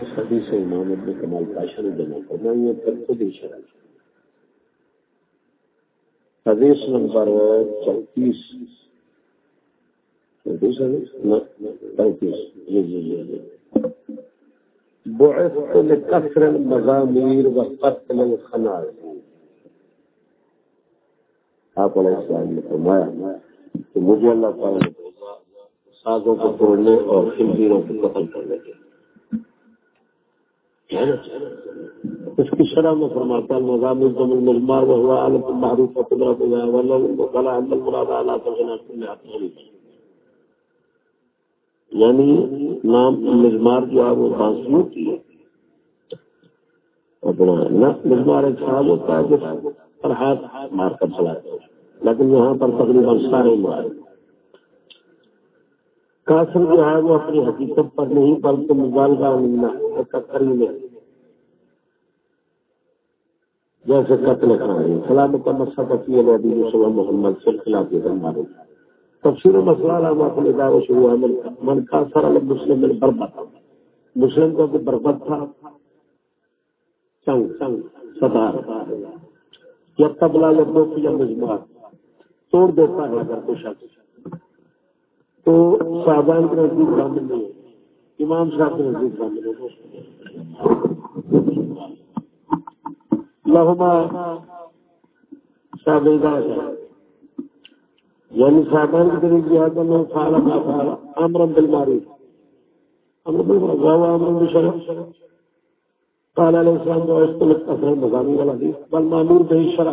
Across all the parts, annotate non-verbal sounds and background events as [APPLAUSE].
اس حدیث سے امام ابن کمال پاشا نے جمع کرنا یہ پھر خود ہی شرح حدیث نمبر چونتیس۔ چونتیس پینتیس جی جی جی جی۔ بعثت لكسر المزامير وقتل الخنازير آپ علیہ السلام نے فرمایا کہ مجھے اللہ تعالیٰ نے سازوں کو توڑنے اور خنزیروں کو قتل کرنے کے اس کی شرح میں فرماتا ہے نظام الزم عالم المعروف المراد یعنی نام مجمار جو ہے وہ بانسی ہوتی ہے۔ اپنا مجمار ایک صاحب ہوتا ہے جو پر ہاتھ مار کر چلاتے ہیں لیکن یہاں پر تقریباً سارے مار کاسر جو ہے وہ اپنی حقیقت پر نہیں، بلکہ مبالغہ ملنا کری میں جیسے قتل خان سلامت مسئلہ پتی علیہ محمد سے خلاف ہمارے تفسیر مسئلہ علامات الدار شروع ہے۔ من کا سر مسلم میں بربت مسلم کو بربت تھا چنگ چنگ ستار یا تبلا یا دوست یا مجموعہ۔ توڑ دیتا ہے اگر کوئی شخص۔ تو صاحبان کے نزدیک شامل نہیں ہے۔ امام صاحب کے نزدیک شامل ہے۔ لہما صاحب یعنی صاحبان کی طریقے یہ ہے میں فعلا ما فعلا امرم بالمعروف امر بالمعروف وهو امر بالشرع قال عليه السلام جو استلق اثر مزامی والا حدیث۔ بل معمور به شرع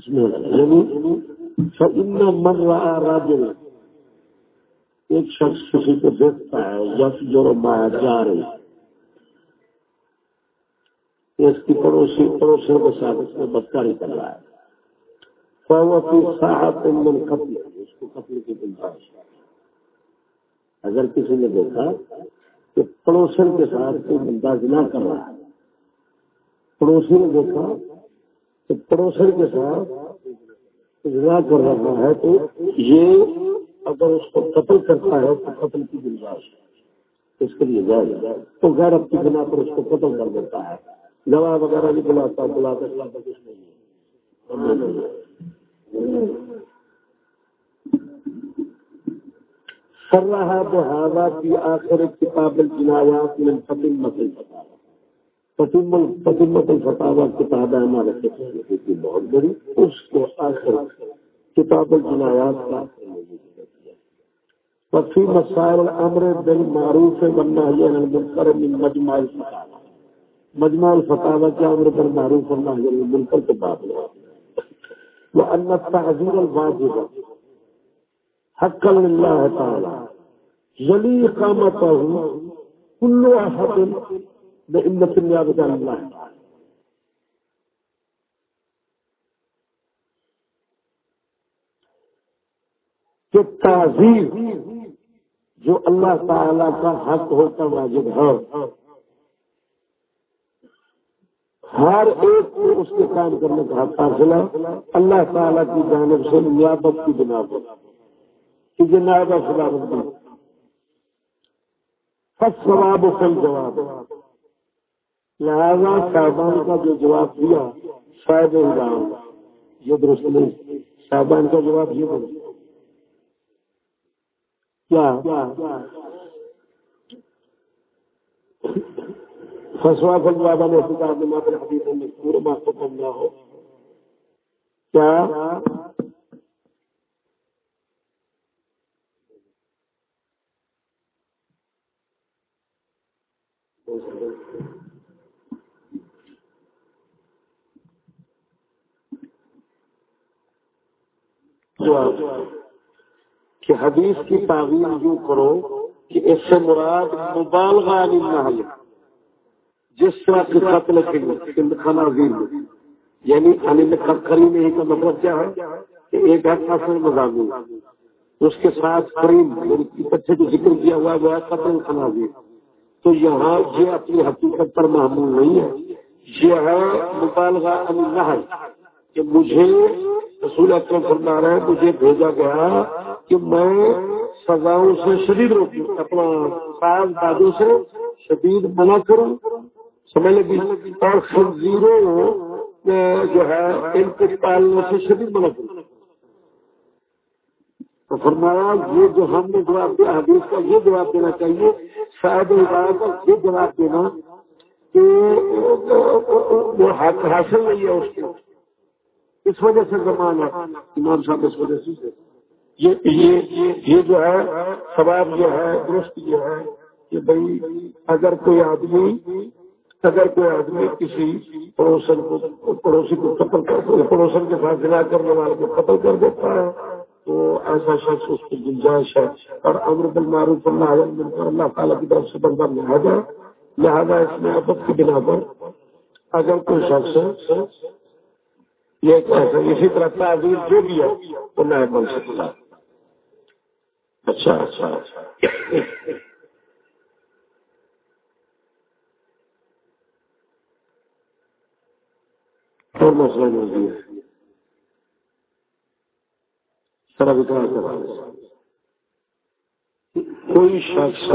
اس میں یعنی فإن من رأى راجل ایک شخص کسی کو دیکھتا ہے یا جو مایا جا رہی اس کی پڑوسی پڑوسیوں کے ساتھ اس میں بدکاری کر رہا ہے فهو في ساعة من قتل اس کو قتل کی گنجائش ہے اگر کسی نے دیکھا کہ پڑوسن کے ساتھ کوئی بندہ جنا کر رہا ہے پڑوسی نے دیکھا کہ پڑوسن کے ساتھ جنا کر رہا ہے تو یہ اگر اس کو قتل کرتا ہے تو قتل کی گنجائش ہے، اس کے لیے جائے تو غیر کی بنا پر اس کو قتل کر دیتا ہے۔ گواہ وغیرہ بھی بلاتا بلاتا بلاتا کچھ نہیں ہے۔ کر رہا بہاوا کی آخر کتاب الجنایات من فتمت الفتاوا فتمت الفتاوا کتاب ہے ہمارے کی بہت بڑی۔ اس کو آخر کتاب الجنایات کا وفی مسائل الامر بالمعروف والنهي عن المنکر من مجمع الفتاوا مجمع الفتاوا کے امر بالمعروف والنهي عن المنکر کے باب ہے وان التعذير الواجب۔ حقا لله تعالى۔ ولی قامته كل احد بإمة الله کہ تعظیم جو اللہ تعالی کا حق ہوتا واجب ہے، ہر ایک کو اس کے کام کرنے کا حق حاصل ہے۔ اللہ تعالی کی جانب سے نیابت کی بنا پر، کہ یہ نائبہ خلافت سب سواب فل جواب لہذا صاحبان کا جو جواب دیا، شاید الزام یہ درست نہیں۔ صاحبان کا جواب یہ بنا کیا؟ فسوا فل بابا نے کتاب میں ماں حدیث میں پورے ماہ کو کرنا ہو۔ کیا کہ حدیث کی تعویل یوں کرو کہ اس سے مراد مبالغہ نہ جس طرح کے خط لکھیں خانہ عظیم یعنی انل کری نہیں کا مطلب کیا ہے؟ کہ ایک ہے قصر مضامین اس کے ساتھ کریم یعنی اچھے جو ذکر کیا ہوا وہ ہے قتل خنازیر۔ تو یہاں یہ اپنی حقیقت پر معمول نہیں ہے۔ یہ ہے مبالغہ اللہ کہ مجھے رسول اکرم فرما رہے ہیں، مجھے بھیجا گیا کہ میں سزاؤں سے شدید روکوں اپنا ساز بازوں سے شدید منع کروں۔ سمجھ لگی؟ اور خنزیروں جو ہے، ان کے پالنے سے شدید منع کروں۔ تو فرمایا، یہ جو ہم نے جواب دیا، حدیث کا یہ جواب دینا چاہیے، شاید یہ جواب دینا کہ وہ حاصل نہیں ہے اس کو اس وجہ سے زمان ہے امام صاحب اس وجہ سے یہ جو ہے سواب یہ ہے، درست یہ ہے کہ بھائی اگر کوئی آدمی اگر کوئی آدمی کسی پڑوسن کو پڑوسی کو قتل کر پڑوسن کے ساتھ جلا کرنے والے کو قتل کر دیتا ہے، تو ایسا شخص اس کی گنجائش ہے۔ اور امر بالمعروف اللہ اللہ تعالیٰ کی طرف سے بندہ لہٰذا لہٰذا اس میں ابد کی بنا پر اگر کوئی شخص یہ اسی طرح تعزیر جو بھی ہے، وہ نئے بن سکتا اچھا اچھا اچھا۔ اور مسئلہ نہیں ہے کوئی شخص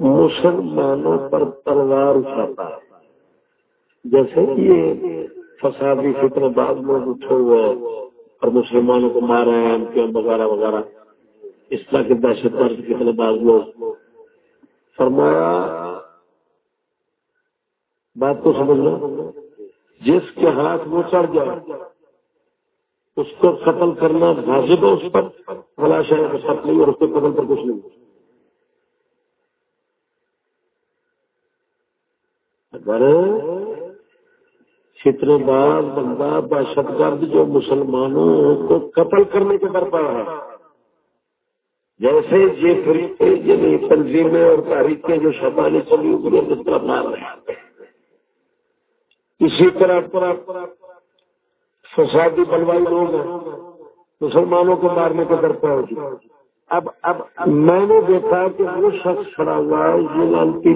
مسلمانوں پر تلوار اٹھاتا ہے۔ جیسے یہ فسادی فکر بعد لوگ اٹھے ہوئے اور مسلمانوں کو مار رہے ہیں ایم وغیرہ وغیرہ۔ اس طرح کے دہشت گرد کتنے بعض لوگ فرمایا، بات کو سمجھنا۔ جس کے ہاتھ وہ چڑھ جائے اس کو قتل کرنا واجب ہے، اس پر بلا شہر کا شرط نہیں اور اس کے قتل پر کچھ نہیں۔ اگر فتنے باز بندہ دہشت گرد جو مسلمانوں کو قتل کرنے کے در پا ہے۔ جیسے یہ طریقے یعنی تنظیمیں اور تاریخیں جو شبانی چلی ہوئی اس طرح مار رہے ہیں۔ اسی طرح فسادی بلوائی لوگ ہیں۔ مسلمانوں کو مارنے کے در پا اب اب میں نے دیکھا کہ وہ شخص کھڑا ہوا ہے، یہ لالتی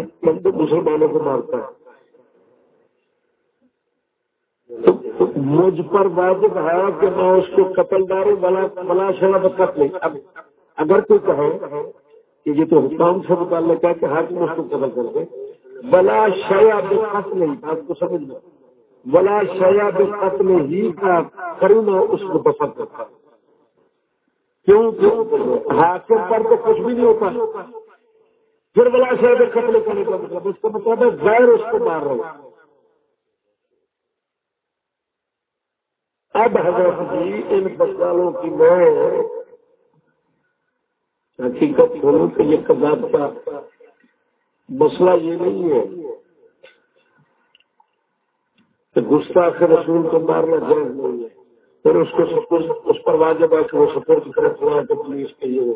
مسلمانوں کو مارتا ہے۔ مجھ پر واجب ہے کہ میں اس کو قتل داروں بلا بلا شرا بکت اگر کوئی کہے کہ یہ تو حکام سے متعلق ہے کہ حاکم اس کو قتل کر دے۔ بلا شیا بکت نہیں آپ کو سمجھ لو۔ بلا شیا بکت ہی کا کرونا اس کو پسند کرتا کیوں؟ کہ حاکم پر تو کچھ بھی نہیں ہوتا۔ پھر بلا شیا بے قتل کرنے کا مطلب اس کا مطلب ہے غیر اس کو مار رہا ہوں اب حضرت جی ان بسالوں کی میں حقیقت بولوں کہ یہ کباب کا مسئلہ یہ نہیں ہے کہ گستاخ رسول کو مارنا جائز نہیں ہے پھر اس کو اس پر واجب ہے کہ وہ سپورٹ کرے تھوڑا کہ پولیس کے لیے۔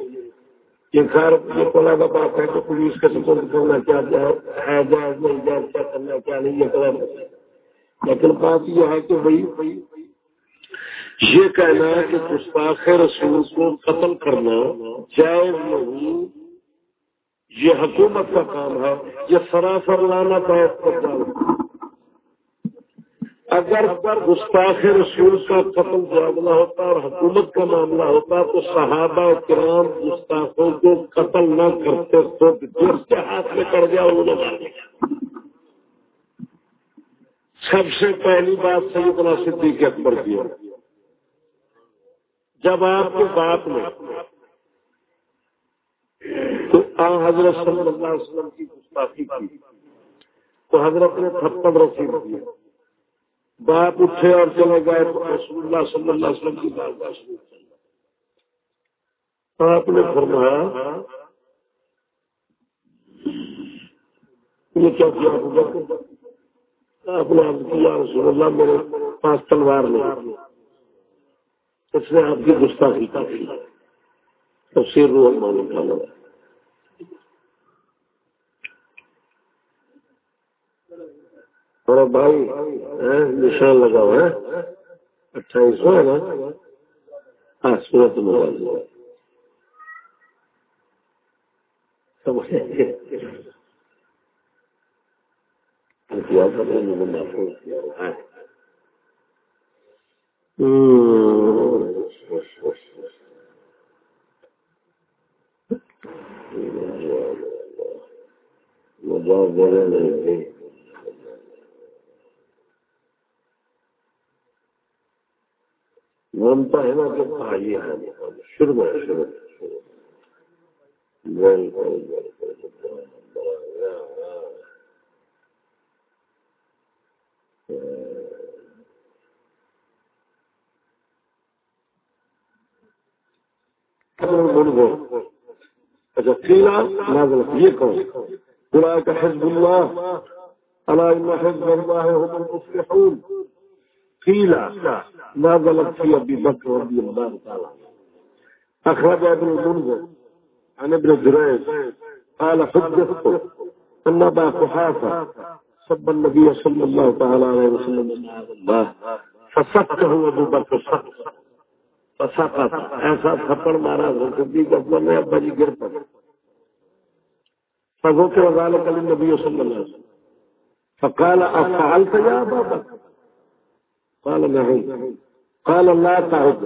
یہ خیر، یہ کولا کا بات ہے کہ پولیس کا سپورٹ کرنا کیا ہے، جائز نہیں، جائز کیا کرنا کیا نہیں، یہ کرنا لیکن بات یہ ہے کہ بھائی یہ کہنا ہے کہ گستاخ رسول کو قتل کرنا جائز نہیں۔ یہ حکومت کا کام ہے، یہ سراسر لانا اگر گستاخ رسول کا قتل معاملہ ہوتا اور حکومت کا معاملہ ہوتا تو صحابہ کرام گستاخوں کو قتل نہ کرتے تو جس کے ہاتھ میں پڑ گیا انہوں نے سب سے پہلی بات سیدنا صدیق اکبر کی جب آپ کے باپ نے تو حضرت صلی اللہ علیہ وسلم کی گستاخی کی تو حضرت نے تھپڑ رسید کیا باپ اٹھے اور چلے گئے تو رسول اللہ صلی اللہ علیہ وسلم کی بات شروع آپ نے فرمایا، یہ کیا کیا آپ نے رسول اللہ میرے پاس تلوار نہیں۔ اس نے آپ کی گستاخی کی۔ تفسیر روح مان نکالا تھوڑا بھائی نشان لگا ہوا ہے اٹھائیس ہے نا؟ ہاں سورت موبائل مزاق دینے نہیں مانتا ہے نا کہ آئیے شروع میں شروع اچھا قیلا نازل یہ کون اولئك حزب الله الا ان حزب الله هم المفلحون قيل نازلت في ابي بكر رضي الله تعالى اخرج ابن المنذر عن ابن جريج قال حدثت ان ابا قحافه سب النبي صلى الله تعالى عليه وسلم الله فسكته ابو بكر سكت فسقط ایسا تھپڑ مارا صدیق اکبر نے ابا جی گر پڑے۔ فذكر ذلك للنبي صلى الله عليه وسلم۔ فقال أفعلت يا أبا بكر قال نعم قال، لا تعد۔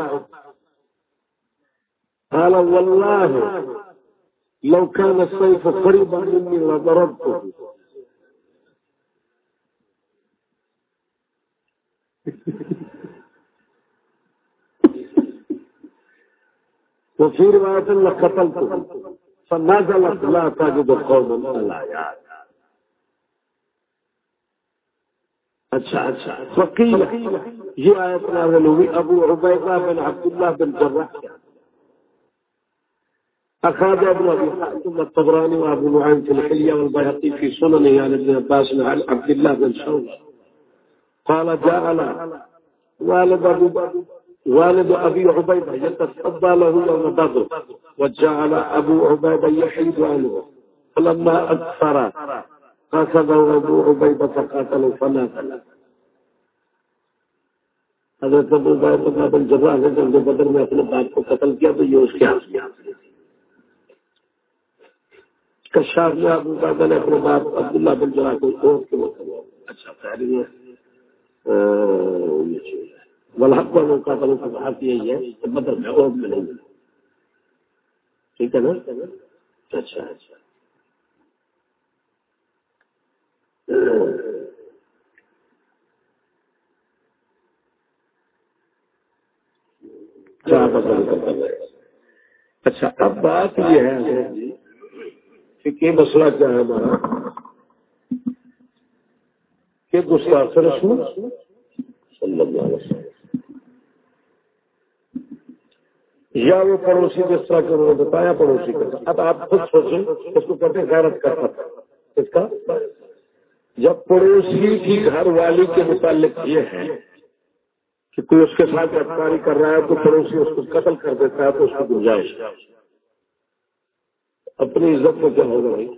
قال والله لو كان السيف قريبا مني لضربته۔ وفي رواية لقتلته فنزلت لا تجد قوم الآيات اچھا اچھا۔ وقیل یہ آیت نازل ہوئی۔ ابو عبیدہ بن عبداللہ بن جرح أخذ ابن أبي حاتم الطبراني وأبو نعيم في الحلية والبيهقي في سننه عن ابن عباس عن عبد الله بن شوال قال جعل والد أبو والد أبي عبيدة يتصدى له يوم بدر وجعل أبو عبيدة يحيد عنه فلما أكثر قصده أبو عبيدة فقاتلوا فنازل. حضرت ابو عبیدہ بن جراح نے جنگ بدر میں اپنے باپ کو قتل کیا تو یہ اس کے ہاتھ کیا کشاف میں ابو عبیدہ نے اپنے باپ عبداللہ بن جراح کو اور کے وہ اچھا پہلے یہ چیز والحق والمقاتل کا بحث یہی ہے کہ بدر میں اور میں نہیں ٹھیک ہے نا اچھا اچھا اچھا اب بات یہ ہے کہ مسئلہ کیا ہے ہمارا کہ گستاخ رسول صلی اللہ علیہ وسلم. یا وہ پڑوسی جس طرح کے انہوں نے بتایا پڑوسی کا اب آپ خود سوچیں، اس کو کہتے ہیں غیرت کا پتہ اس کا؟ جب پڑوسی کی گھر والی کے متعلق یہ ہے کہ کوئی اس کے ساتھ گرفتاری کر رہا ہے، تو پڑوسی اس کو قتل کر دیتا ہے، تو اس کی گنجائش۔ اپنی عزت میں کیا ہوگا بھائی؟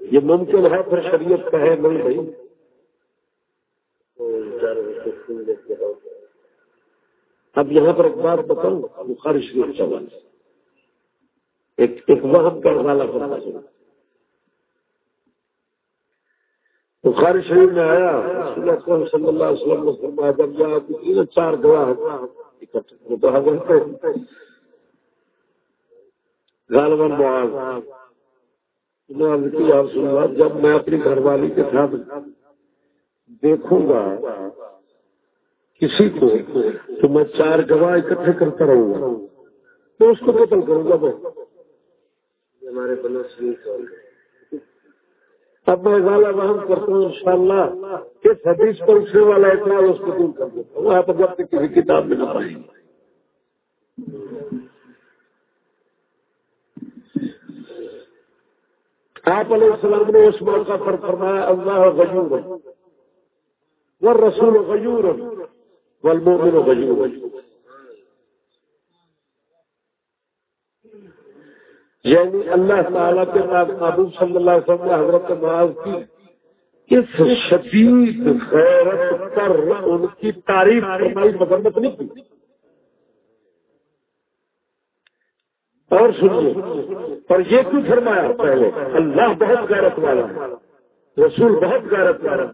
یہ ممکن ہے پھر شریعت کا ہے نہیں بھائی؟ اب یہاں پر ایک بات بتاؤں بخاری شریف سوال ایک ایک وقت کا حوالہ کرنا سنا بخاری شریف میں آیا، رسول صلی اللہ علیہ وسلم نے فرمایا، جب جا تین چار گواہ اکٹھے تو غالباً معاذ۔ جب میں اپنی گھر والی کے ساتھ دیکھوں گا کسی کو تو میں چار گواہ اکٹھے کرتا رہوں گا۔ تو اس کو قتل کروں گا میں ہمارے اب میں غالہ وہم کرتا ہوں ان شاء اللہ کس حدیث پر اٹھنے والا اتنا اس کو دور کر دیتا ہوں۔ آپ جب تک کسی کتاب میں نہ پائیں گے آپ علیہ السلام نے اس موقع پر فرمایا، اللہ غیور، والرسول غیور۔ والمؤمن غیور یعنی اللہ تعالیٰ کے بعد محبوب صلی اللہ علیہ وسلم حضرت معاذ کی اس شدید غیرت پر ان کی تعریف فرمائی، مذمت نہیں کی۔ اور سنیے، اور یہ کیوں فرمایا پہلے؟ اللہ بہت غیرت والا ہے، رسول بہت غیرت والا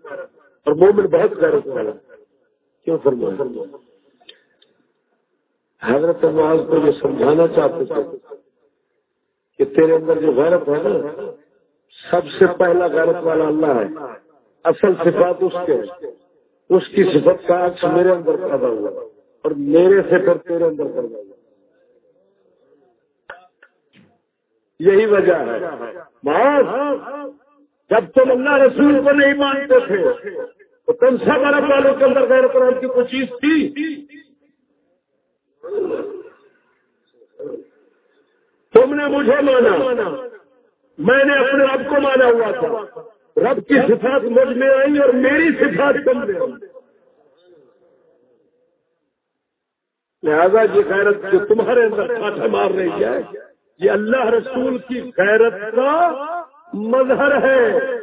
اور مومن بہت غیرت والا کیوں فرمایا؟ حضرت معاذ کو یہ سمجھانا چاہتے تھے کہ تیرے اندر جو غیرت ہے نا، سب سے پہلا غیرت والا اللہ ہے۔ اصل صفات اس کے اس کی صفت کا عکس میرے اندر پیدا ہوا اور میرے سے پھر تیرے اندر پیدا ہوا۔ یہی وجہ ہے۔ جب تم اللہ رسول کو نہیں مانتے تھے تو تم سب عرب والوں کے اندر غیر قرآن کی کوئی چیز تھی؟ تم نے مجھے مانا۔ میں نے اپنے رب کو مانا ہوا تھا۔ رب کی صفات مجھ میں آئی اور میری صفات کم میں آئی لہذا یہ غیرت جو تمہارے اندر کاٹھا مار رہی ہے، یہ اللہ رسول کی غیرت کا مظہر ہے۔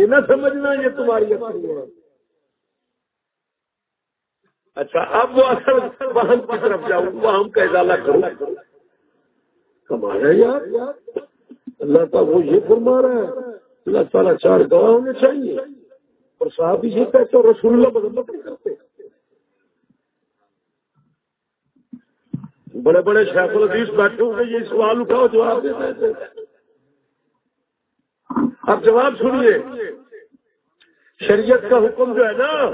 یہ نہ سمجھنا یہ تمہاری اپنی ہے۔ اچھا اب وہ اصل وہاں کی طرف جاؤں وہ ہم کا اضالہ کروں کمانا یار۔ اللہ کا وہ یہ فرما رہا ہے۔ اللہ تعالیٰ چار گواہ ہونے چاہیے۔ اور صاحب یہ کہتے اور رسول اللہ مذمت نہیں کرتے بڑے بڑے شیخ الحدیث بیٹھے ہوں گے یہ سوال اٹھاؤ، جواب دیتے اب جواب سنیے۔ شریعت کا حکم جو ہے نا،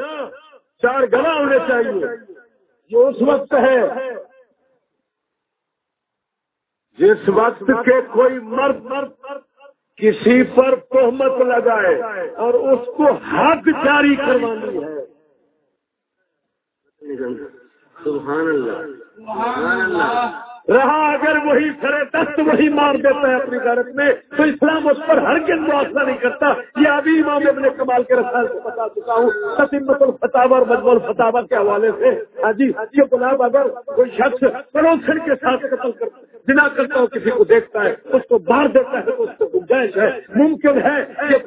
چار گلا ہونے چاہیے۔ یہ اس وقت ہے جس وقت کے کوئی مرد مرد کسی پر تہمت لگائے اور اس کو حد جاری کروانی ہے۔ سبحان اللہ۔ رہا اگر وہی سرے دست وہی مار دیتا ہے اپنی غیرت میں، تو اسلام اس پر ہر کن واسطہ نہیں کرتا۔ یہ ابھی امام ابن کمال کے رسال کو بتا چکا ہوں۔ سطمت الفتاور اور مجموع فتح کے حوالے سے۔ ہاں جی یہ گلاب اگر کوئی شخص پڑوسن کے ساتھ قتل کرتا بنا کرتا ہوں کسی کو دیکھتا ہے، اس کو مار دیتا ہے اس گنجائش ہے، ممکن ہے کہ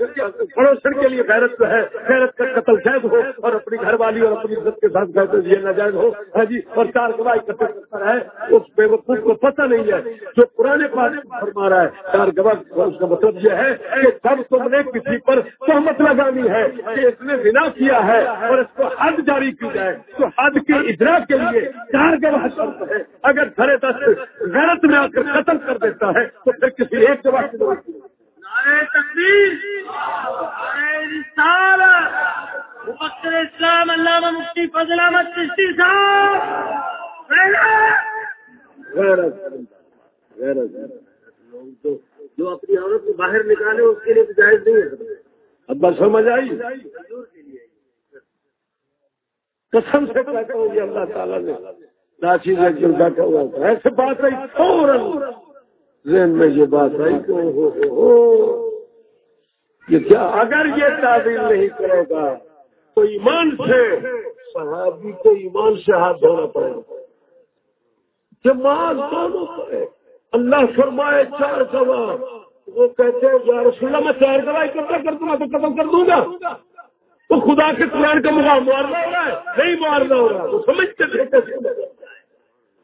پڑوسن کے لیے غیرت جو ہے، غیرت کا قتل جائز ہو اور اپنی گھر والی اور اپنی عزت کے ساتھ یہ ناجائز ہو۔ ہاں جی اور چار گواہی قتل کرتا ہے، اس بے وقوف کو پتہ نہیں ہے، جو پرانے پاس فرما رہا ہے۔ چار گواہ اس کا مطلب یہ ہے کہ جب تم نے کسی پر تہمت لگانی ہے کہ اس نے بنا کیا ہے اور اس کو حد جاری کی جائے، تو حد کے ادراک کے لیے چار گواہ ہے۔ اگر گھر دست غیرت میں آ کر قتل کر دیتا ہے، تو پھر کسی ایک جگہ کی ضرورت اسلام علامہ مفتی فضل احمد چشتی صاحب جو اپنی عورت کو باہر نکالے اس کے لیے تو جائز نہیں ہے۔ اب بس سمجھ آئی قسم سے کہتا ہوں یہ اللہ تعالیٰ نے ناچی ایک بیٹھا ہوا تھا ایسے بات آئی فوراً ذہن میں یہ بات آئی کہ ہو ہو یہ کیا اگر یہ تعبیر نہیں کرے گا، تو ایمان سے صحابی کو ایمان سے ہاتھ دھونا پڑے گا۔ کہ دونوں پڑے۔ اللہ فرمائے چار گواہ وہ کہتے ہیں، یا رسول اللہ، میں چار گواہ اکٹھا کر دوں گا تو قتل کر دوں گا۔ تو خدا کے قرآن کا مقام مارنا ہو رہا ہے، نہیں مارنا ہو رہا، وہ سمجھتے تھے کیسے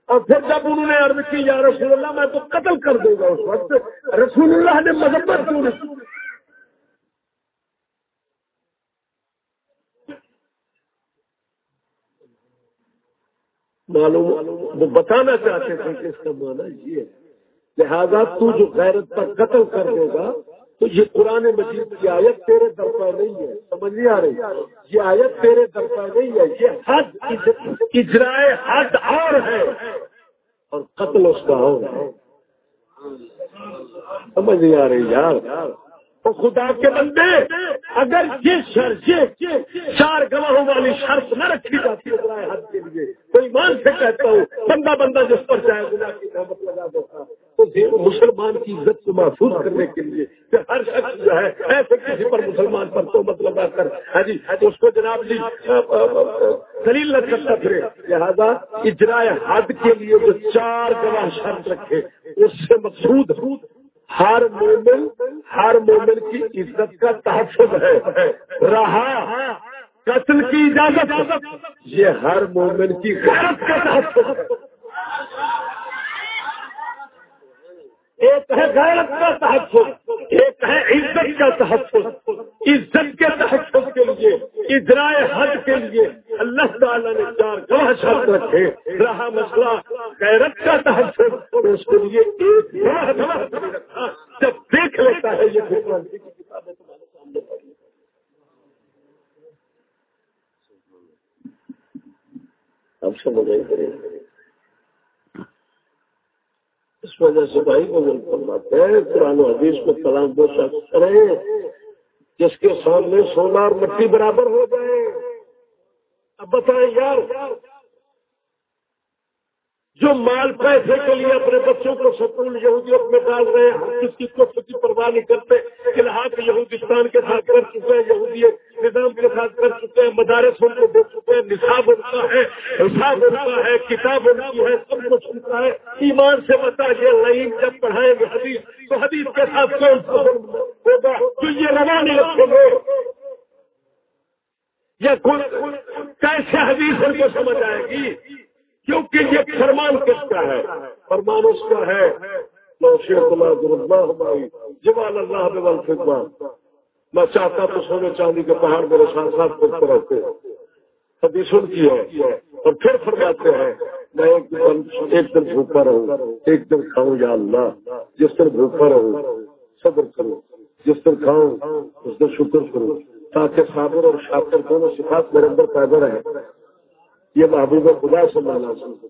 اور پھر جب انہوں نے عرض کی، یا رسول اللہ، میں تو قتل کر دوں گا اس وقت۔ رسول اللہ نے مذمت کیوں نہیں؟ معلوم وہ بتانا چاہتے تھے کہ اس کا مانا یہ ہے، لہذا تو جو غیرت پر قتل کر دے گا، تو یہ قرآن مجید کی آیت تیرے درپا نہیں ہے۔ سمجھ نہیں آ رہی؟ یہ آیت تیرے درپا نہیں ہے۔ یہ حد اجرائے حد اور ہے۔ اور قتل اس کا اور ہے۔ سمجھ نہیں آ رہی یار؟ تو خدا کے بندے، اگر یہ شرط چار گواہوں والی شرط نہ رکھی جاتی ہے حد کے لیے، تو ایمان سے کہتا ہوں، بندہ بندہ جس پر چاہے گنا کی لگا دیتا تو مسلمان کی عزت کو محفوظ کرنے کے لیے کہ ہر شخص جو ہے، ایسے کسی پر مسلمان پر تو مطلب کر ہاں جی اس کو جناب جی دلیل لگ سکتے لہٰذا اجرائے حد کے لیے جو چار گواہ شرط رکھے، اس سے مقصود ہر مومن ہر مومن کی عزت کا تحفظ ہے۔ رہا، قتل کی اجازت۔ یہ ہر مومن کی غیرت کا تحفظ۔ ایک ہے غیرت کا تحفظ، ایک ہے عزت کا تحفظ، عزت کے تحفظ کے لیے، اجرائے حد کے لیے اللہ تعالیٰ نے چار گواہ شرط رکھے۔ رہا مسئلہ، غیرت کا تحفظ تو اس کے لیے ایک رکھا۔ جب دیکھ لیتا ہے یہ کتابیں تمہارے سامنے اب سمجھ اس وجہ سے بھائی بزرگ فرماتے ہیں، قرآن و حدیث کو کلام دو شخص کریں جس کے سامنے سونا اور مٹی برابر ہو جائے۔ اب بتائیں یار جو مال پیسے کے لیے اپنے بچوں کو سکول یہودیوں میں ڈال رہے ہیں کس کی کو کی پرواہ نہیں کرتے؟ فی الحال یہودستان کے ساتھ کر چکے ہیں، یہودی نظام کے ساتھ کر چکے ہیں، مدارس ان کو دے چکے ہیں، نصاب ان کا ہے، حساب ان کا ہے، کتاب ان کی ہے، سب کچھ ان کا ہے۔ ایمان سے بتا یہ لائن جب پڑھائیں گے حدیث، تو حدیث کے ساتھ کون ہوگا؟ تو یہ روا نہیں رکھیں گے۔ یا کیسے حدیث ان کو سمجھ آئے گی؟ کیونکہ یہ فرمان کس کا ہے، فرمان اس کا ہے جمال اللہ میں چاہتا تو سونے چاندی کے پہاڑ میرے ساتھ ساتھ پڑھتے رہتے ہیں۔ حدیث ان کی ہے۔ اور پھر فرماتے ہیں، میں ایک دن ایک دن بھوکا رہوں، ایک دن کھاؤں یا اللہ، جس دن بھوکا رہوں، صبر کروں، جس دن کھاؤں، اس دن شکر کروں، تاکہ صابر اور شاکر دونوں صفات میرے اندر پیدا رہے یہ محبوب خدا صلی اللہ علیہ وسلم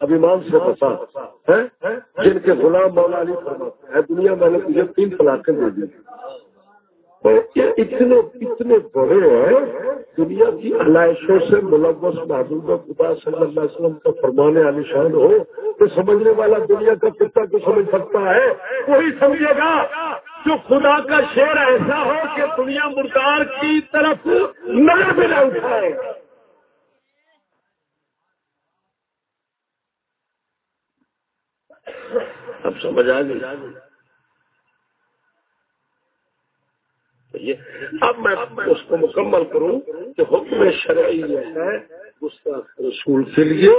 اب ایمان سے پتا جن کے غلام مولا علی فرماتے ہیں، دنیا میں نے تجھے تین طلاقیں دے دی۔ اتنے اتنے بڑے ہیں، دنیا کی علائشوں سے ملوث محبوب خدا صلی اللہ علیہ وسلم کا فرمانے علی شان ہو تو سمجھنے والا دنیا کا کتا کو سمجھ سکتا ہے، وہی سمجھے گا۔ جو خدا کا شعر ایسا ہو کہ دنیا مردار کی طرف نظر بھی نہ اٹھائے۔ اب سمجھ آ گئی۔ اب میں اس کو مکمل کروں کہ حکم شرعی یہ ہے رسول کے لیے۔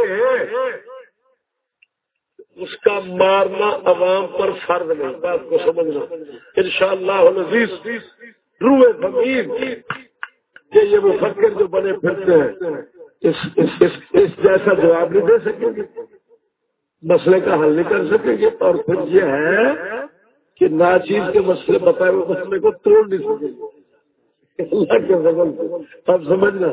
اس کا مارنا عوام پر فرد نہیں بات کو سمجھنا۔ ان شاء اللہ زمین کہ یہ وہ فکر جو بنے پھرتے ہیں اس جیسا جواب نہیں دے سکیں گے۔ مسئلے کا حل نہیں کر سکیں گے۔ اور پھر یہ ہے کہ ناچیز کے مسئلے بتائے ہوئے مسئلے کو توڑ نہیں سکیں گے۔ اللہ کے فضل اب سمجھنا۔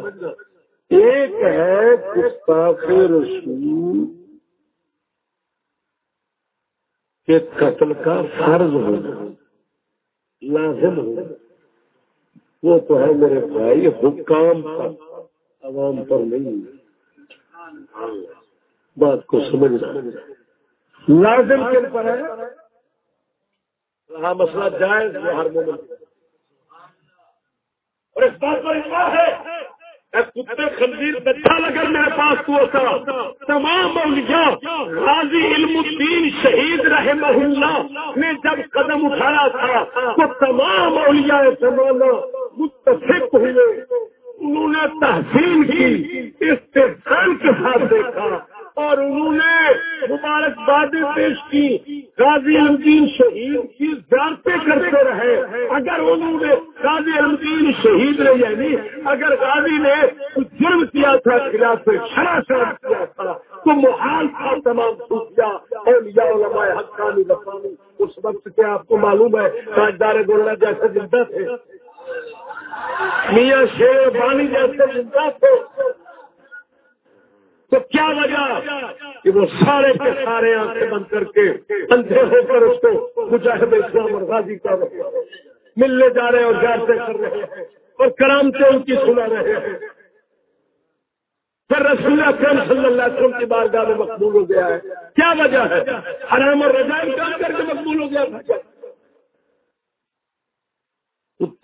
ایک ہے گستاخ رسول کے قتل کا فرض ہو لازم ہو وہ تو ہے میرے بھائی، حکام پر عوام پر نہیں۔ بات کو سمجھنا۔ لازم کن پر ہے۔ رہا مسئلہ جائز یہ ہر مومن اور اس بات پر اتنا ہے۔ کتے خنزیر بچہ لگر میرے پاس تو ہوتا تمام اولیاء، غازی علم الدین شہید رحمہ اللہ نے جب قدم اٹھایا تھا تو تمام اولیاء زمانہ متفق ہوئے۔ انہوں نے تحسین کی، استحسان کے ساتھ دیکھا۔ اور انہوں نے مبارکبادیں پیش کی۔ غازی الدین شہید کی زیارتیں کرتے رہے۔ اگر انہوں نے غازی الدین شہید نے یعنی اگر غازی نے جرم کیا تھا، خلاف شرح شرح کیا تھا، تو محال تھا تمام صوفیہ اولیاء، علماء حقانی رفانی اس وقت کے آپ کو معلوم ہے، تاجدار گولڈا جیسے زندہ تھے۔ میاں شیر بانی جیسے زندہ تھے۔ تو کیا وجہ؟ کہ وہ سارے کے سارے آنکھیں بند کر کے اندھے ہو کر اس کو مجاہد اسلام اور غازی کر رہے ہیں ملنے جا رہے ہیں اور جانتے کر رہے ہیں اور کرامتے ان کی سنا رہے ہیں۔ پھر رسول اکرم صلی اللہ علیہ وسلم کی بارگاہ میں مقبول ہو گیا ہے۔ کیا وجہ ہے؟ حرام اور رضا کام کر کے مقبول ہو گیا۔ تھا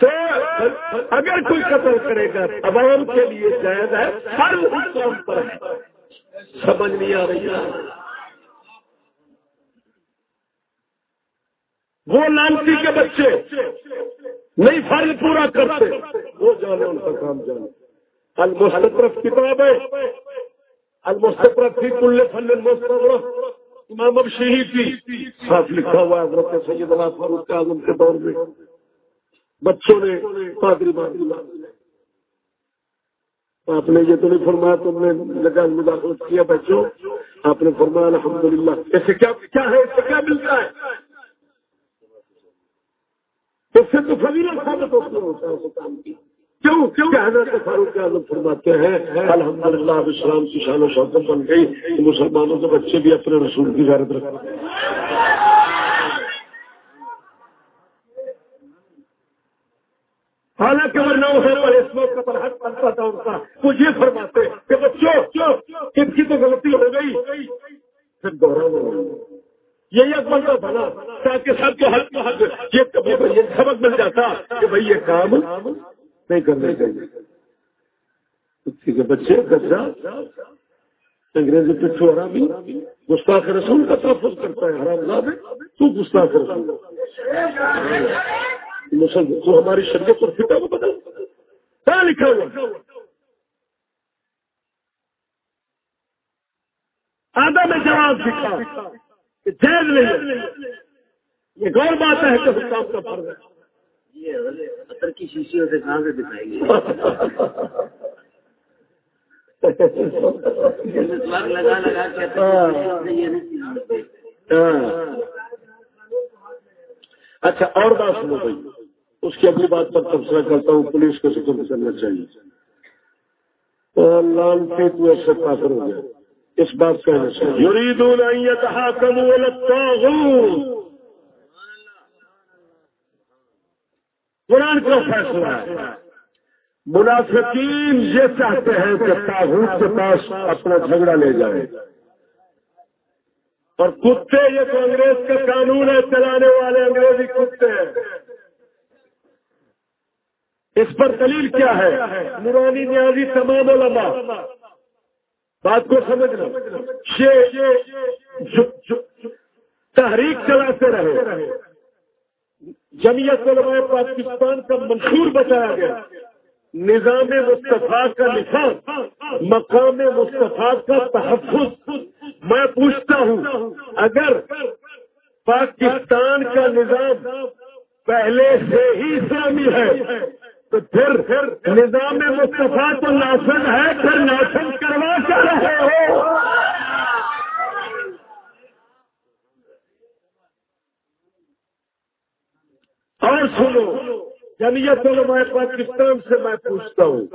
تو اگر کوئی قتل کرے گا، عوام کے لیے جائز ہے، ہر کام پر ہے۔ سمجھ نہیں آ رہی۔ وہ لانسی کے بچے نہیں فرض پورا کرتے، وہ جانے ان کا کام جانے۔ المسترف کتاب ہے۔ المسترف تھی کل فن المسترف امام اب شہید تھی ساتھ لکھا ہوا ہے حضرت سید اللہ فاروق اعظم کے دور میں۔ بچوں نے پادری بادری آپ نے یہ تو نہیں فرمایا تم نے لگا مداخلت کیا، بچوں، آپ نے فرمایا الحمدللہ۔ ایسے کیا کیا ہے؟ اس سے کیا ملتا ہے؟ اس سے تو فضیلت ثابت ہوتی ہوتا ہے۔ کام کی کیوں؟ کیوں حضرت فاروق اعظم فرماتے ہیں الحمد للہ اب اسلام کی شان و شوقت بن گئی مسلمانوں کے بچے بھی اپنے رسول کی غیرت رکھتے ہیں۔ حالانکہ ورنہ ہے پر اس موقع پر حق بنتا تھا ان کا وہ یہ فرماتے کہ بچوں، ان کی تو غلطی ہو گئی۔ پھر دوہرا یہی ایک بنتا تھا نا تاکہ سب کے حق حق یہ سبق مل جاتا کہ بھائی یہ کام نہیں کرنے چاہیے۔ بچے، گزرا۔ انگریزی پہ چھوڑا گستاخ رسول کا تحفظ کرتا ہے، حرام زاد تو گستاخ رسول۔ مسلم تو ہماری شریعت اور فکر کو بدل۔ کیا لکھا ہوا؟ آدھا میں جواب سکھا کہ جیل نہیں یہ غور بات ہے کہ حکام کا فرض ہے۔ پتھر کی شیشیوں سے کہاں سے دکھائیں گے لگا لگا کے اچھا اور بات سنو بھائی۔ اس کی اگلی بات پر تبصرہ کرتا ہوں۔ پولیس کو سکم کرنا چاہیے۔ لال پی تو ایسے کافر ہو گیا۔ اس بات کا قرآن کا فیصلہ ہے۔ منافقین یہ چاہتے ہیں کہ تاغوت کے پاس اپنا جھگڑا لے جائے۔ اور کتے یہ تو انگریز کا قانون ہے، چلانے والے انگریزی کتے ہیں۔ اس پر دلیل کیا ہے؟ نورانی نیازی تمام علماء۔ بات کو سمجھنا۔ تحریک چلاتے رہے۔ جمعیت علماء پاکستان کا منشور بتایا گیا۔ نظام مصطفیٰ کا نفاذ مقام مصطفیٰ کا تحفظ۔ میں پوچھتا ہوں، اگر پاکستان کا نظام پہلے سے ہی اسلامی ہے تو پھر نظام مصطفیٰ تو نافذ ہے، پھر نافذ کروا کر رہے ہو؟ اور سنو جمعیت علماء پاکستان سے میں پوچھتا ہوں،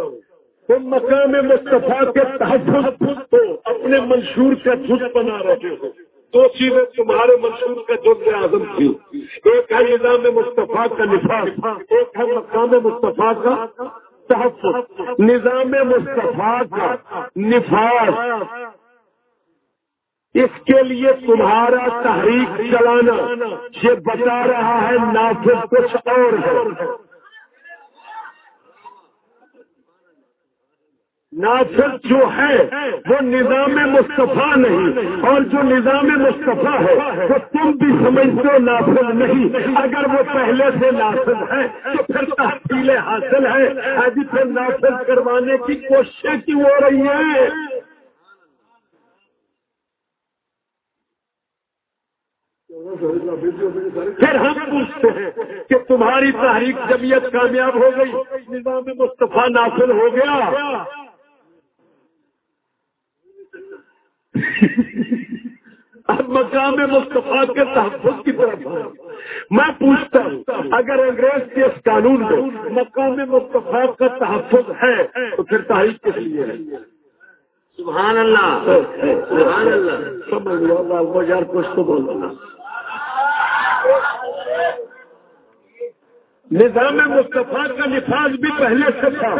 تم مقام مصطفیٰ کے تحفظ کو اپنے منشور کا جز بنا رہے ہو۔ دو چیزیں تمہارے منشور کا جز اعظم تھی۔ ایک ہے نظام مصطفیٰ کا نفاذ، ایک ہے مقام مصطفیٰ کا تحفظ۔ نظام مصطفیٰ کا نفاذ۔ اس کے لیے تمہارا تحریک چلانا، یہ بتا رہا ہے نافذ کچھ اور ہے۔ ناصر جو ہے، وہ نظام مصطفیٰ نہیں۔ اور جو نظام مصطفیٰ ہے، وہ تم بھی سمجھتے ہو نافذ نہیں۔ اگر وہ پہلے سے نافذ ہے، تو پھر تحصیلیں حاصل ہے۔ ابھی پھر نافذ کروانے کی کوششیں کیوں ہو رہی ہیں؟ پھر ہم پوچھتے ہیں کہ تمہاری تحریک جمعیت کامیاب ہو گئی، نظام مصطفیٰ نافذ ہو گیا؟ اب مقام مصطفیٰ کے تحفظ کی طرف میں پوچھتا ہوں اگر انگریز کے اس قانون میں مقام مصطفیٰ کا تحفظ ہے تو پھر تاریخ کس لیے ہے؟ سبحان اللہ سبحان اللہ۔ سمجھ لو یار کچھ تو بولنا نظام مصطفیٰ کا نفاذ بھی پہلے سے تھا۔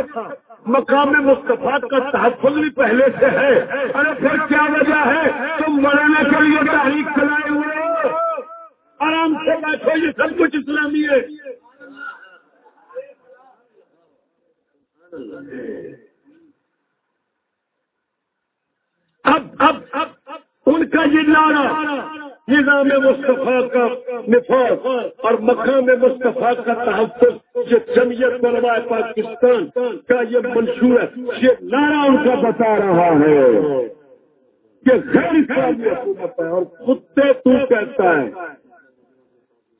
مقام مصطفیٰ کا تحفظ بھی پہلے سے ہے۔ ارے پھر کیا وجہ ہے؟ تم مرنے کے لیے تحریک چلائے ہوئے آرام سے بیٹھو، یہ سب کچھ اسلامی ہے۔ اب اب اب اب ان کا یہ نعرہ نظام مصطفیٰ کا نفاذ اور مقام مصطفیٰ کا تحفظ یہ جمعیت طلباء پاکستان کا یہ منشور ہے، یہ نعرہ ان کا بتا رہا ہے۔ کہ غیر اسلامی حکومت ہے اور خود سے تو کہتا ہے۔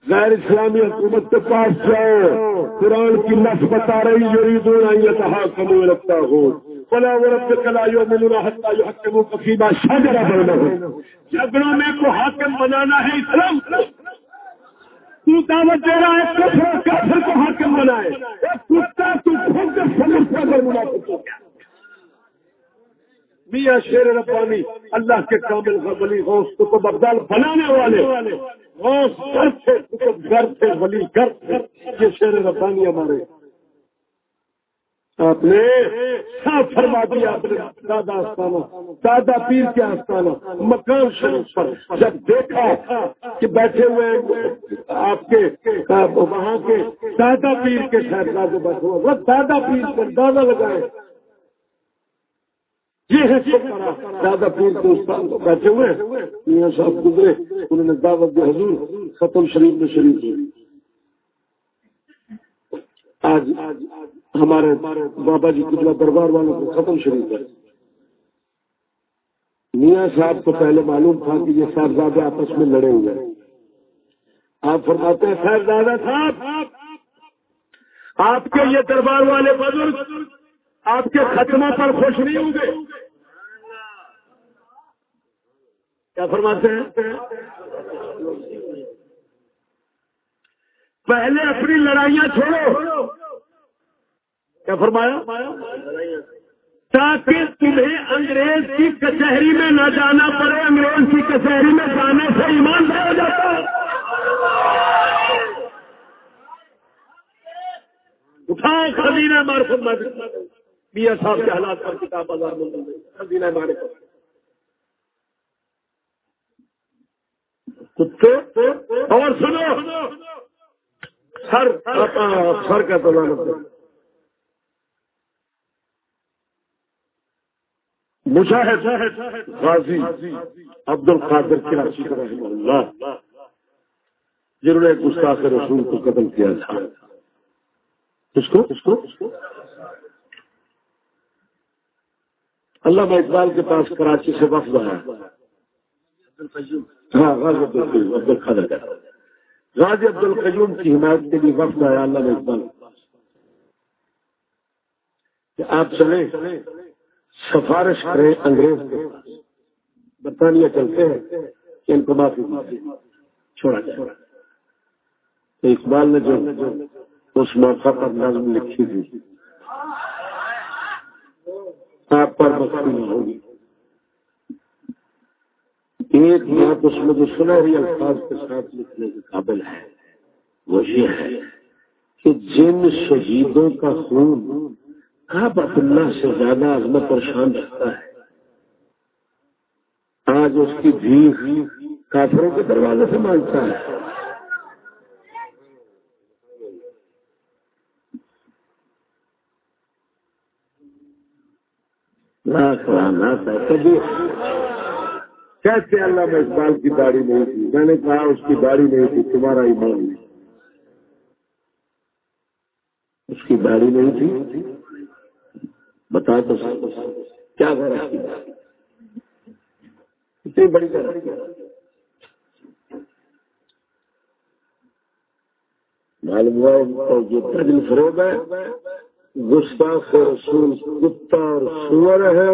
غیر اسلامی حکومت کے پاس جاؤ، قرآن کی نس بتا رہی یوری یریدون ان یتحاکموا لگتا ہو فلا وربک لا یؤمنون حتى يحكموك فيما شجر بينهم. جھگڑوں میں کو حاکم بنانا ہے اسلام. تو دعوت دے رہا ہے، کفر کافر کو حاکم بنائے. اے کتا تو خود سمجھتا کر منافق ہو گیا. میاں شیر ربانی، اللہ کے کامل ولی، غوث کو بغدال بنانے والے. غوث گھر تھے کتب گھر تھے، ولی گھر تھے. یہ شیر ربانی ہمارے آپ نے صاف فرما دیا اپنے دادا آستانہ دادا پیر کے آستانہ مکان شریف پر۔ جب دیکھا کہ بیٹھے ہوئے آپ کے وہاں کے دادا پیر کے صاحبزادے بیٹھے ہوئے، وہ دادا پیر پر دادا لگائے۔ یہ ہے دادا پیر کے استاد بیٹھے ہوئے۔ میاں صاحب گزرے۔ انہوں نے دعوت دی، حضور ختم شریف میں شریف ہوئی آج۔ ہمارے بابا جی کچھ دربار والوں کو ختم شریف ہے میاں صاحب کو پہلے معلوم تھا کہ یہ صاحبزادے آپس میں لڑے ہوئے ہیں۔ آپ فرماتے ہیں، صاحبزادہ صاحب، آپ کے یہ دربار والے بزرگ آپ کے ختموں پر خوش نہیں ہوں گے۔ کیا فرماتے ہیں؟ پہلے اپنی لڑائیاں چھوڑو۔ کیا فرمایا؟ تاکہ تمہیں انگریز کی کچہری میں نہ جانا پڑے، انگریز کی کچہری میں جانے سے ایمان ہو جاتا۔ اٹھاؤ، خزینہ مارفت میاں صاحب کے حالات پر کتاب بازار میں خزینہ مارے کتے، اور سنو، سر سر کا تو مجاہد، غازی عبد القادر کراچی رحمہ اللہ۔ جنہوں نے گستاخ رسول کو قتل کیا تھا۔ اس کو؟ اس کو؟ اللہ اقبال کے پاس کراچی سے وقت آیا ہاں غازی عبد القیوم عبد القادر غازی عبد القیوم کی حمایت کے لیے وقت آیا اللہ اقبال۔ کہ آپ چلیں۔ سفارش کریں انگریز کے پاس۔ برطانیہ چلتے ہیں کہ ان کو معافی چھوڑا جائے۔ تو اقبال نے جو اس موقع پر نظم لکھی تھی، آپ پر مخفی نہ ہوگی۔ ایک بات اس میں جو سنہری الفاظ کے ساتھ لکھنے کے قابل ہے۔ وہ یہ ہے کہ جن شہیدوں کا خون کعبۃ اللہ سے زیادہ عظمت اور شان رکھتا ہے۔ آج اس کی بھیڑ کافروں کے دروازے سے مانگتا ہے۔ کبھی کیسے اللہ میں اقبال کی داڑھی نہیں تھی میں نے کہا اس کی داڑھی نہیں تھی، تمہارا ایمان نہیں۔ اس کی داڑھی نہیں تھی؟ بتا تو کیا گھر اتنی بڑی گھر معلوم ہوا جو تجل فروغ ہے۔ گستاخ رسول کتا اور سور ہے۔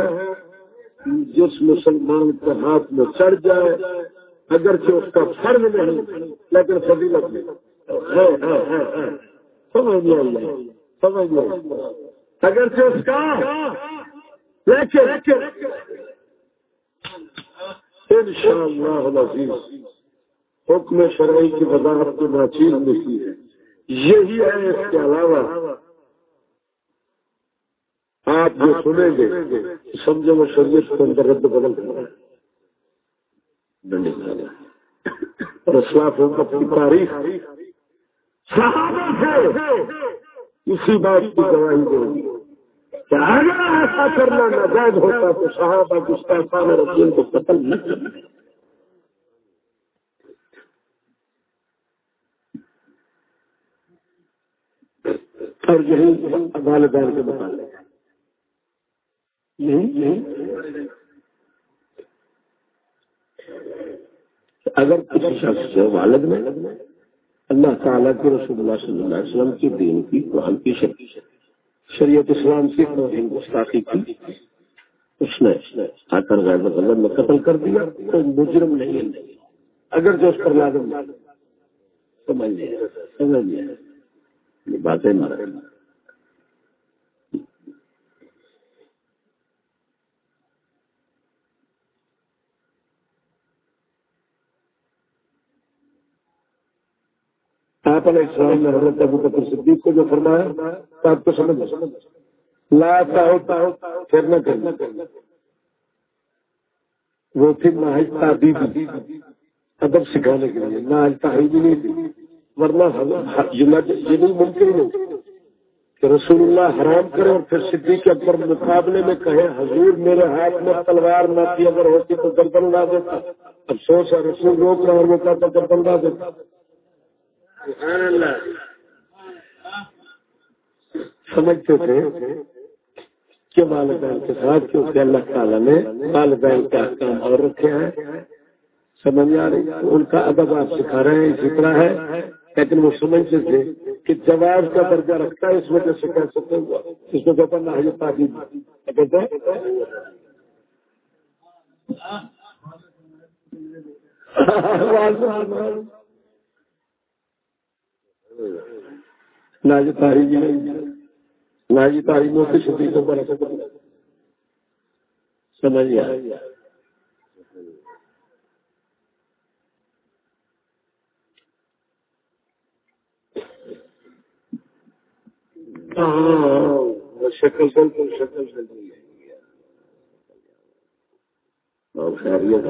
جس مسلمان کے ہاتھ میں چڑھ جائے، اگرچہ اس کا فرض نہیں، لیکن فضیلت ہاں، ہاں، ہاں، نہیں سمجھ لیا سمجھ لیا اگرچہ اس کا لیکن ان شاء اللہ حکم شرعی کی وضاحت تو ناچیز لکھی ہے۔ یہی ہے اس کے علاوہ، آپ جو سنیں گے سمجھے وہ شریعت کے اندر رد بدل کرنا اور اسلاف حکومت کی تاریخ، صحابہ سے اسی بات کی گواہی دے گی کہ اگر ایسا کرنا ناجائز ہوتا تو صحابہ گستاخان رسول کو قتل نہ کرنا۔ اور یہی والدین کے متعلق یہی یہی۔ اگر کسی شخص سے والد میں اللہ تعالیٰ کے رسول اللہ صلی اللہ علیہ وسلم کی دین کی قرآن کی شریعت اسلام سے گستاخی کی، اس نے آ کر غیر غلط میں قتل کر دیا تو مجرم نہیں ہے۔ اگر جو اس پر لازم سمجھ لیا سمجھ لیا۔ یہ باتیں نہ آپ علیہ السلام نے حضرت ابو بکر صدیق کو جو فرمایا تو آپ کو سمجھ لا ہوتا ہو پھر نہ کرنا وہ تھی ناج تعبیب۔ ادب سکھانے کے لیے ناج تعبی نہیں تھی۔ ورنہ یہ نہیں ممکن نہیں کہ رسول اللہ حرام کرے اور پھر صدیق اکبر مقابلے میں کہے، حضور میرے ہاتھ میں تلوار نہ تھی، اگر ہوتی تو گردن لا دیتا۔ افسوس ہے، رسول روک رہا اور وہ کہتا گردن لا دیتا۔ سمجھتے تھے کہ والدین کے ساتھ کیونکہ اللہ تعالیٰ نے والدین کے احکام اور رکھے ہیں؟ سمجھ آ رہی۔ ان کا ادب آپ سکھا رہے ہیں اسی طرح ہے۔ لیکن وہ سمجھتے تھے کہ جواب کا درجہ رکھتا ہے اس وجہ سے کہہ سکتے ہوا اس میں کہتا نہ یہ تعلیم۔ [LAUGHS] کہتے ناجی تاری جی ناجی تاری میں سے چھٹی کو بڑا سمجھ آ شکل شکل شکل شکل خیریت